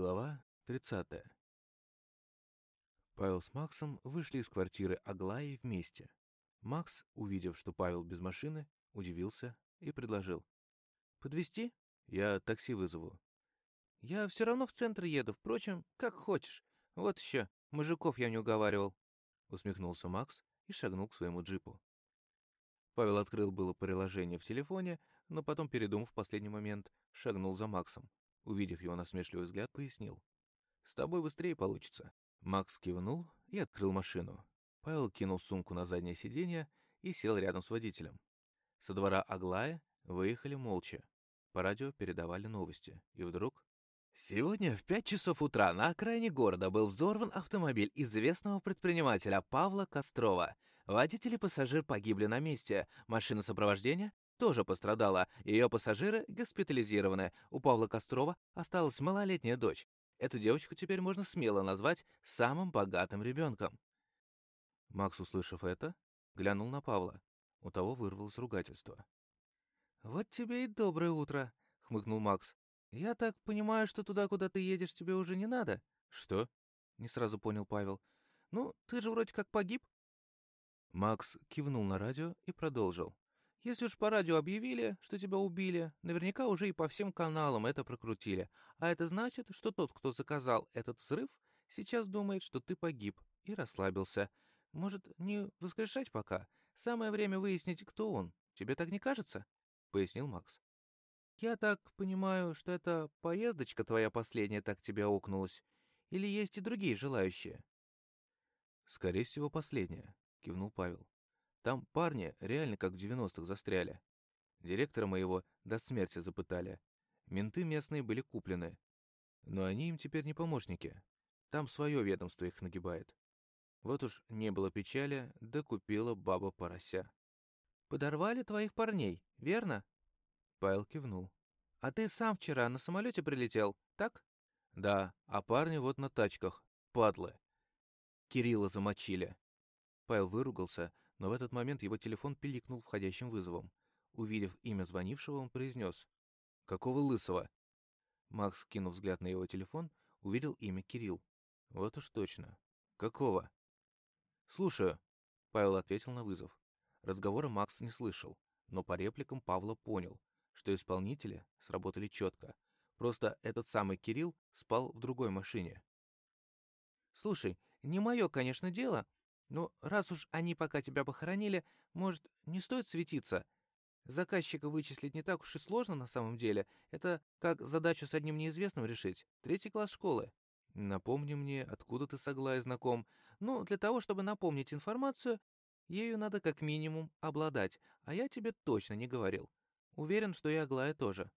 Глава 30. Павел с Максом вышли из квартиры Аглаи вместе. Макс, увидев, что Павел без машины, удивился и предложил. «Подвезти? Я такси вызову». «Я все равно в центр еду, впрочем, как хочешь. Вот еще, мужиков я не уговаривал», — усмехнулся Макс и шагнул к своему джипу. Павел открыл было приложение в телефоне, но потом, передумав в последний момент, шагнул за Максом. Увидев его насмешливый взгляд, пояснил. «С тобой быстрее получится». Макс кивнул и открыл машину. Павел кинул сумку на заднее сиденье и сел рядом с водителем. Со двора Аглая выехали молча. По радио передавали новости. И вдруг... Сегодня в пять часов утра на окраине города был взорван автомобиль известного предпринимателя Павла Кострова. Водитель и пассажир погибли на месте. Машина сопровождения тоже пострадала. Ее пассажиры госпитализированы. У Павла Кострова осталась малолетняя дочь. Эту девочку теперь можно смело назвать самым богатым ребенком. Макс, услышав это, глянул на Павла. У того вырвалось ругательство. «Вот тебе и доброе утро», — хмыкнул Макс. «Я так понимаю, что туда, куда ты едешь, тебе уже не надо?» «Что?» — не сразу понял Павел. «Ну, ты же вроде как погиб». Макс кивнул на радио и продолжил. «Если уж по радио объявили, что тебя убили, наверняка уже и по всем каналам это прокрутили. А это значит, что тот, кто заказал этот взрыв, сейчас думает, что ты погиб, и расслабился. Может, не воскрешать пока? Самое время выяснить, кто он. Тебе так не кажется?» — пояснил Макс. «Я так понимаю, что эта поездочка твоя последняя так тебя окнулась? Или есть и другие желающие?» «Скорее всего, последняя», — кивнул Павел. «Там парни реально как в девяностых застряли. Директора моего до смерти запытали. Менты местные были куплены. Но они им теперь не помощники. Там свое ведомство их нагибает. Вот уж не было печали, да купила баба порося». «Подорвали твоих парней, верно?» Павел кивнул. «А ты сам вчера на самолете прилетел, так?» «Да, а парни вот на тачках. Падлы. Кирилла замочили». Павел выругался, но в этот момент его телефон пиликнул входящим вызовом. Увидев имя звонившего, он произнес. «Какого лысого?» Макс, кинув взгляд на его телефон, увидел имя Кирилл. «Вот уж точно. Какого?» «Слушаю», — Павел ответил на вызов. Разговора Макс не слышал, но по репликам Павла понял, что исполнители сработали четко. Просто этот самый Кирилл спал в другой машине. «Слушай, не мое, конечно, дело, но раз уж они пока тебя похоронили, может, не стоит светиться? Заказчика вычислить не так уж и сложно на самом деле. Это как задачу с одним неизвестным решить. Третий класс школы. Напомни мне, откуда ты с Аглаей знаком. Ну, для того, чтобы напомнить информацию, ею надо как минимум обладать, а я тебе точно не говорил. Уверен, что и Аглая тоже».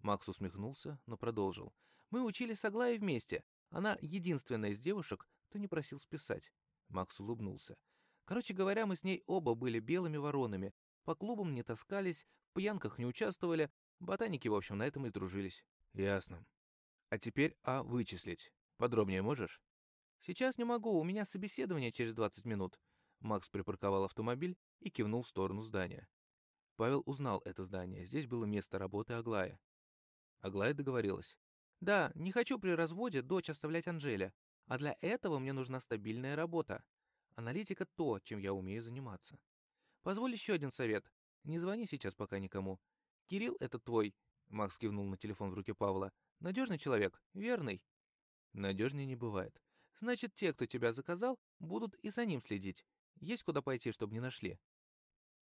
Макс усмехнулся, но продолжил. «Мы учились с Аглаей вместе. Она единственная из девушек, кто не просил списать». Макс улыбнулся. «Короче говоря, мы с ней оба были белыми воронами. По клубам не таскались, в пьянках не участвовали. Ботаники, в общем, на этом и дружились». «Ясно. А теперь А вычислить. Подробнее можешь?» «Сейчас не могу, у меня собеседование через 20 минут». Макс припарковал автомобиль и кивнул в сторону здания. Павел узнал это здание. Здесь было место работы Аглая. Аглая договорилась. «Да, не хочу при разводе дочь оставлять Анжеле. А для этого мне нужна стабильная работа. Аналитика — то, чем я умею заниматься. Позволь еще один совет. Не звони сейчас пока никому. Кирилл — это твой...» Макс кивнул на телефон в руке Павла. «Надежный человек, верный?» «Надежнее не бывает. Значит, те, кто тебя заказал, будут и за ним следить. Есть куда пойти, чтобы не нашли?»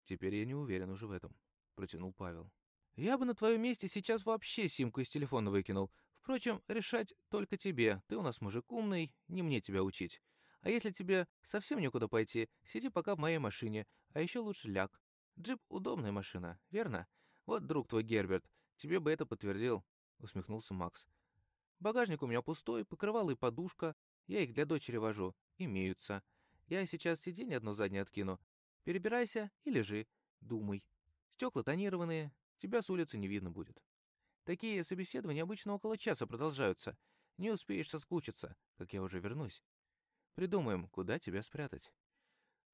«Теперь я не уверен уже в этом», — протянул Павел. «Я бы на твоем месте сейчас вообще симку из телефона выкинул. Впрочем, решать только тебе. Ты у нас мужик умный, не мне тебя учить. А если тебе совсем некуда пойти, сиди пока в моей машине, а еще лучше ляг. Джип — удобная машина, верно? Вот друг твой Герберт, тебе бы это подтвердил», — усмехнулся Макс. «Багажник у меня пустой, покрывало и подушка. Я их для дочери вожу. Имеются. Я сейчас сиденье одно заднее откину. Перебирайся и лежи. Думай. Стекла тонированные, тебя с улицы не видно будет. Такие собеседования обычно около часа продолжаются. Не успеешь соскучиться, как я уже вернусь. Придумаем, куда тебя спрятать.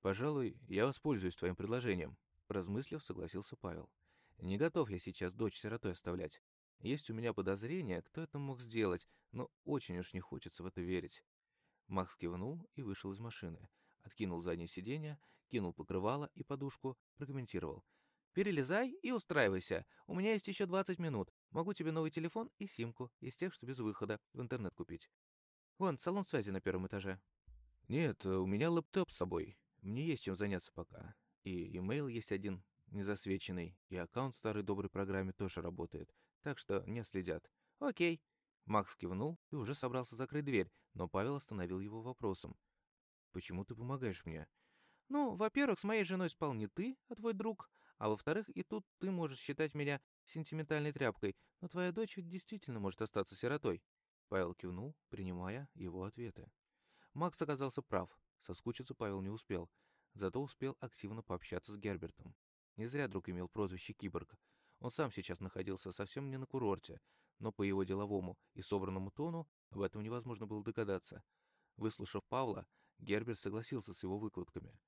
Пожалуй, я воспользуюсь твоим предложением, размыслив, согласился Павел. Не готов я сейчас дочь сиротой оставлять. Есть у меня подозрение, кто это мог сделать, но очень уж не хочется в это верить. Макс кивнул и вышел из машины. Откинул заднее сиденье, кинул покрывало и подушку, прокомментировал. «Перелезай и устраивайся. У меня есть еще 20 минут. Могу тебе новый телефон и симку, из тех, что без выхода, в интернет купить. Вон, салон связи на первом этаже». «Нет, у меня лэптоп с собой. Мне есть чем заняться пока. И имейл есть один, незасвеченный, и аккаунт старой доброй программе тоже работает, так что не следят. Окей. Макс кивнул и уже собрался закрыть дверь, но Павел остановил его вопросом. «Почему ты помогаешь мне?» «Ну, во-первых, с моей женой спал не ты, а твой друг, а во-вторых, и тут ты можешь считать меня сентиментальной тряпкой, но твоя дочь ведь действительно может остаться сиротой». Павел кивнул, принимая его ответы. Макс оказался прав. Соскучиться Павел не успел, зато успел активно пообщаться с Гербертом. Не зря друг имел прозвище «Киборг». Он сам сейчас находился совсем не на курорте, но по его деловому и собранному тону об этом невозможно было догадаться. Выслушав Павла, Герберт согласился с его выкладками.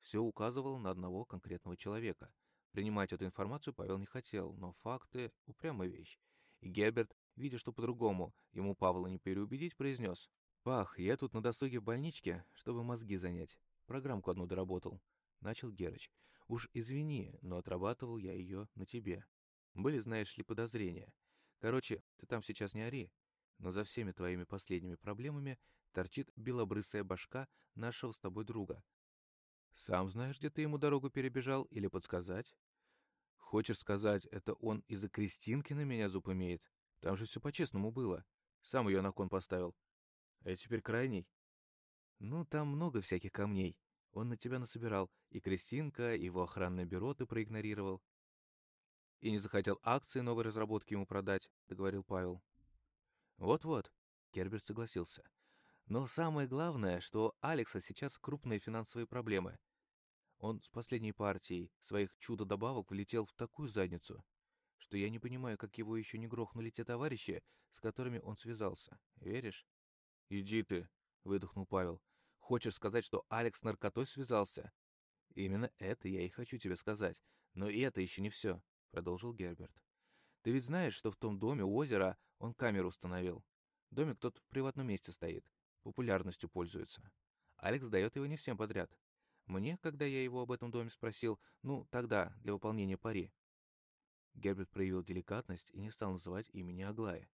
Все указывало на одного конкретного человека. Принимать эту информацию Павел не хотел, но факты — упрямая вещь. И Герберт, видя, что по-другому ему Павла не переубедить, произнес. «Пах, я тут на досуге в больничке, чтобы мозги занять. Программку одну доработал». Начал Герыч. «Уж извини, но отрабатывал я ее на тебе. Были, знаешь ли, подозрения. Короче, ты там сейчас не ори, но за всеми твоими последними проблемами торчит белобрысая башка нашего с тобой друга. Сам знаешь, где ты ему дорогу перебежал, или подсказать? Хочешь сказать, это он из-за Кристинки на меня зуб имеет? Там же все по-честному было. Сам ее на кон поставил. А теперь крайний. Ну, там много всяких камней. Он на тебя насобирал. И Кристинка, и его охранное бюро ты проигнорировал. И не захотел акции новой разработки ему продать, договорил Павел. Вот-вот, Керберт согласился. Но самое главное, что Алекса сейчас крупные финансовые проблемы. Он с последней партией своих чудо-добавок влетел в такую задницу, что я не понимаю, как его еще не грохнули те товарищи, с которыми он связался. Веришь? «Иди ты», — выдохнул Павел. «Хочешь сказать, что Алекс с наркотой связался?» «Именно это я и хочу тебе сказать. Но и это еще не все», — продолжил Герберт. «Ты ведь знаешь, что в том доме у озера он камеру установил. Домик тот в приватном месте стоит, популярностью пользуется. Алекс дает его не всем подряд. Мне, когда я его об этом доме спросил, ну, тогда, для выполнения пари». Герберт проявил деликатность и не стал называть имени Аглая.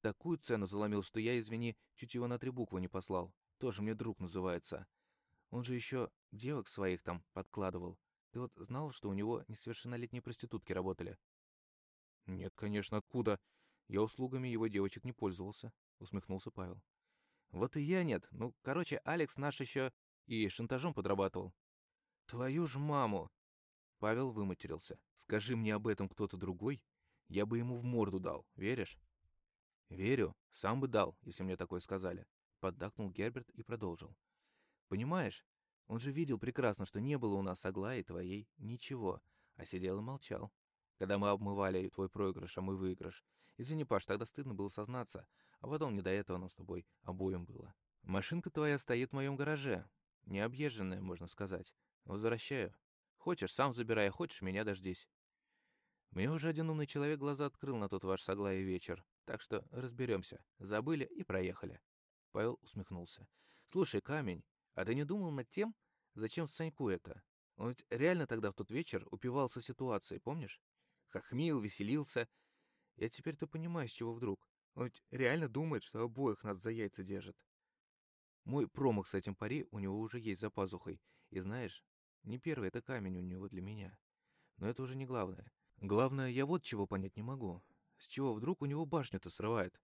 Такую цену заломил, что я, извини, чуть его на три буквы не послал. Тоже мне друг называется. Он же еще девок своих там подкладывал. Ты вот знал, что у него несовершеннолетние проститутки работали? Нет, конечно, откуда? Я услугами его девочек не пользовался, усмехнулся Павел. Вот и я нет. Ну, короче, Алекс наш еще и шантажом подрабатывал. Твою ж маму! Павел выматерился. Скажи мне об этом кто-то другой, я бы ему в морду дал, веришь? «Верю, сам бы дал, если мне такое сказали», — поддакнул Герберт и продолжил. «Понимаешь, он же видел прекрасно, что не было у нас с Аглаей твоей ничего, а сидел и молчал. Когда мы обмывали твой проигрыш, а мой выигрыш. Извини, Паш, тогда стыдно было сознаться, а потом не до этого нам с тобой обоим было. Машинка твоя стоит в моем гараже, необъезженная, можно сказать. Возвращаю. Хочешь, сам забирай, а хочешь, меня дождись. Мне уже один умный человек глаза открыл на тот ваш соглаи вечер, так что разберемся. Забыли и проехали». Павел усмехнулся. «Слушай, Камень, а ты не думал над тем, зачем Саньку это? Он ведь реально тогда в тот вечер упивался ситуацией, помнишь? Хохмил, веселился. Я теперь-то понимаю, с чего вдруг. Он ведь реально думает, что обоих нас за яйца держит. Мой промах с этим пари у него уже есть за пазухой. И знаешь, не первый это камень у него для меня. Но это уже не главное. Главное, я вот чего понять не могу. С чего вдруг у него башню-то срывает?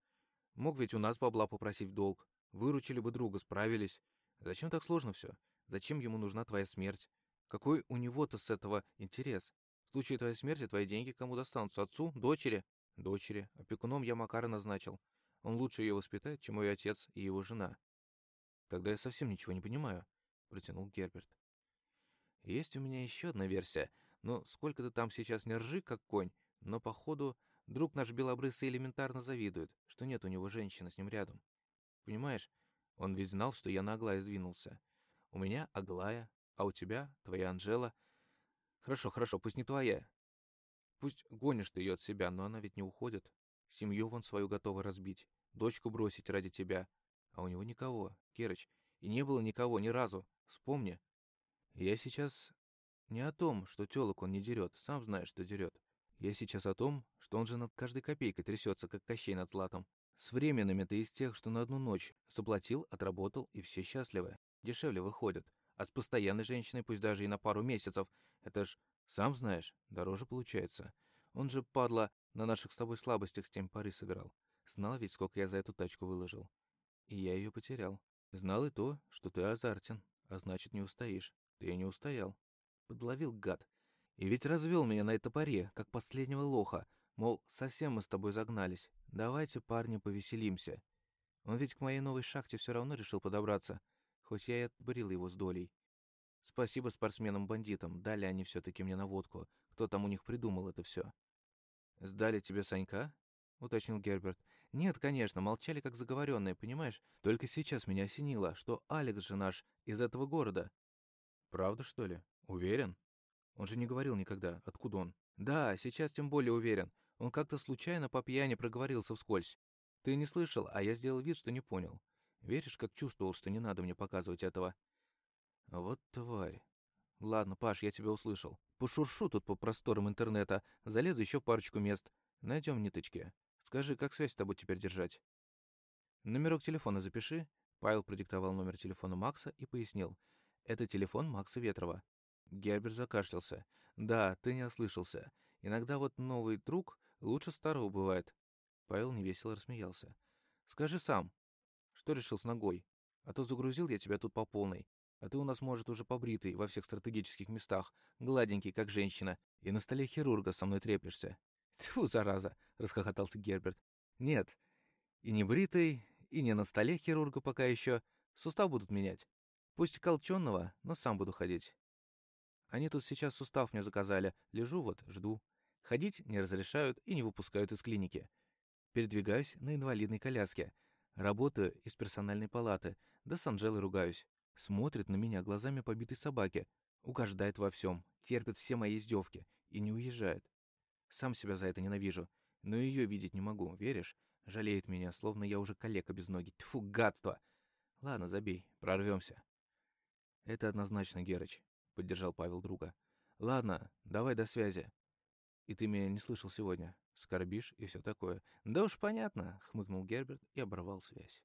Мог ведь у нас бабла попросить в долг. Выручили бы друга, справились. Зачем так сложно все? Зачем ему нужна твоя смерть? Какой у него-то с этого интерес? В случае твоей смерти твои деньги кому достанутся? Отцу? Дочери? Дочери. Опекуном я Макара назначил. Он лучше ее воспитает, чем мой отец и его жена. Тогда я совсем ничего не понимаю, протянул Герберт. Есть у меня еще одна версия — ну, сколько ты там сейчас не ржи, как конь, но, походу, друг наш белобрысый элементарно завидует, что нет у него женщины с ним рядом. Понимаешь, он ведь знал, что я на Аглая сдвинулся. У меня Аглая, а у тебя твоя Анжела. Хорошо, хорошо, пусть не твоя. Пусть гонишь ты ее от себя, но она ведь не уходит. Семью вон свою готова разбить, дочку бросить ради тебя. А у него никого, Керыч. И не было никого ни разу. Вспомни. Я сейчас не о том, что телок он не дерет, сам знаешь, что дерет. Я сейчас о том, что он же над каждой копейкой трясется, как Кощей над златом. С временными-то из тех, что на одну ночь заплатил, отработал, и все счастливы. Дешевле выходят. А с постоянной женщиной, пусть даже и на пару месяцев, это ж, сам знаешь, дороже получается. Он же, падла, на наших с тобой слабостях с тем поры сыграл. Знал ведь, сколько я за эту тачку выложил. И я ее потерял. Знал и то, что ты азартен, а значит, не устоишь. Ты не устоял. Подловил гад. И ведь развел меня на этой паре, как последнего лоха. Мол, совсем мы с тобой загнались. Давайте, парни, повеселимся. Он ведь к моей новой шахте все равно решил подобраться, хоть я и отбрил его с долей. Спасибо спортсменам-бандитам, дали они все-таки мне наводку, кто там у них придумал это все. «Сдали тебе Санька?» — уточнил Герберт. «Нет, конечно, молчали как заговоренные, понимаешь? Только сейчас меня осенило, что Алекс же наш из этого города». «Правда, что ли? Уверен?» Он же не говорил никогда, откуда он. «Да, сейчас тем более уверен. Он как-то случайно по пьяни проговорился вскользь. Ты не слышал, а я сделал вид, что не понял. Веришь, как чувствовал, что не надо мне показывать этого?» «Вот тварь. Ладно, Паш, я тебя услышал. Пошуршу тут по просторам интернета, залезу еще парочку мест. Найдем ниточки. Скажи, как связь с тобой теперь держать?» «Номерок телефона запиши». Павел продиктовал номер телефона Макса и пояснил. «Это телефон Макса Ветрова». Гербер закашлялся. «Да, ты не ослышался. Иногда вот новый друг лучше старого бывает». Павел невесело рассмеялся. «Скажи сам, что решил с ногой? А то загрузил я тебя тут по полной. А ты у нас, может, уже побритый во всех стратегических местах, гладенький, как женщина, и на столе хирурга со мной треплешься. Тьфу, зараза, расхохотался Герберт. Нет, и не бритый, и не на столе хирурга пока еще. Сустав будут менять. Пусть колченного, но сам буду ходить. Они тут сейчас сустав мне заказали. Лежу вот, жду. Ходить не разрешают и не выпускают из клиники. Передвигаюсь на инвалидной коляске. Работаю из персональной палаты, да с Анжелой ругаюсь. Смотрит на меня глазами побитой собаки, угождает во всем, терпит все мои издевки и не уезжает. Сам себя за это ненавижу, но ее видеть не могу, веришь? Жалеет меня, словно я уже калека без ноги. Тьфу, гадство! Ладно, забей, прорвемся. Это однозначно, Герыч, поддержал Павел друга. Ладно, давай до связи. И ты меня не слышал сегодня. Скорбишь и все такое. Да уж понятно, хмыкнул Герберт и оборвал связь.